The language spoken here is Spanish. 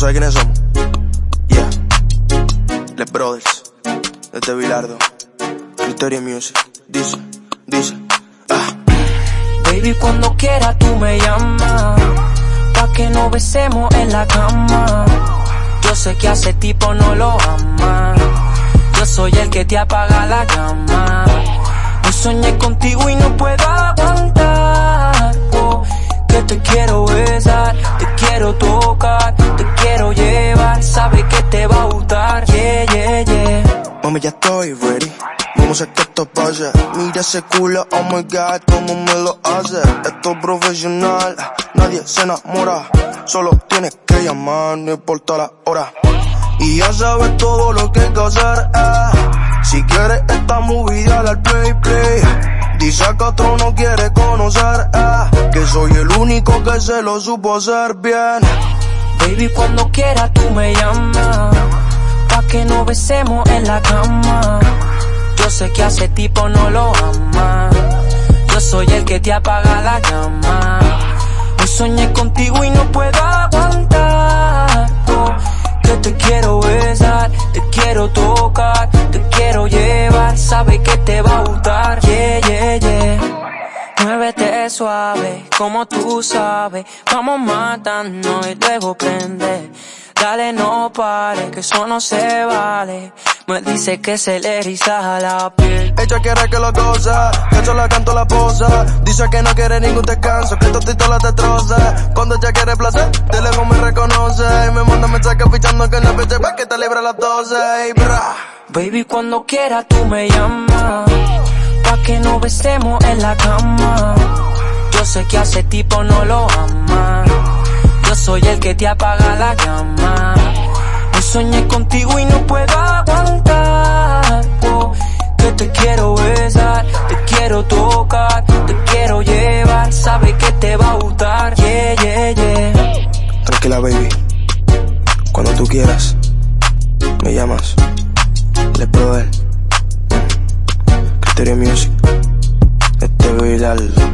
sabes quiénes somos? Yeah. Les Brothers. Desde Bilardo. Criteria Music. Dice, dice. Ah. Baby, cuando quiera tú me llamas. Pa' que nos besemos en la cama. Yo sé que hace tipo no lo ama. Yo soy el que te apaga la llama. Hoy soñé contigo y no puedo aguantar. Que te quiero besar, te quiero tocar, Ya estoy ready. Vamos a que esto pase. Mira ese culo, oh my god, cómo me lo hace. Esto es profesional, nadie se enamora. Solo tienes que llamar, no importa la hora. Y ya sabes todo lo que hay que hacer, eh. Si quieres esta movie, dale al play, play. Dice que otro no quiere conocer, eh. Que soy el único que se lo supo hacer bien. Baby, cuando quiera tú me llamas. Que nos besemos en la cama. Yo sé que hace tipo no lo ama. Yo soy el que te apaga la llama. Hoy soñé contigo y no puedo aguantar. Que te quiero besar, te quiero tocar, te quiero llevar. Sabe que te va a gustar. Yeah, yeah, yeah. Muévete suave, como tú sabes. Vamos matando y luego prende. Dale, no pare, que eso no se vale. Me dice que se le eriza la piel. Ella quiere que lo goza, que yo la canto la posa. Dice que no quiere ningún descanso, que tostito la destroza. Cuando ella quiere placer, de lejos me reconoce. Y me manda mensajes fichando que la fecha pa' que te libre a las 12. Y bra. Baby, cuando quiera tú me llamas. Pa' que nos besemos en la cama. Yo sé que hace tipo no lo ama. Soy el que te apaga la llama. Hoy soñé contigo y no puedo aguantar. Oh, que te quiero besar, te quiero tocar, te quiero llevar. Sabe que te va a gustar. Yeah, yeah, yeah. Tranquila, baby. Cuando tú quieras, me llamas. Les Brother. Criterio Music. Este Vidal.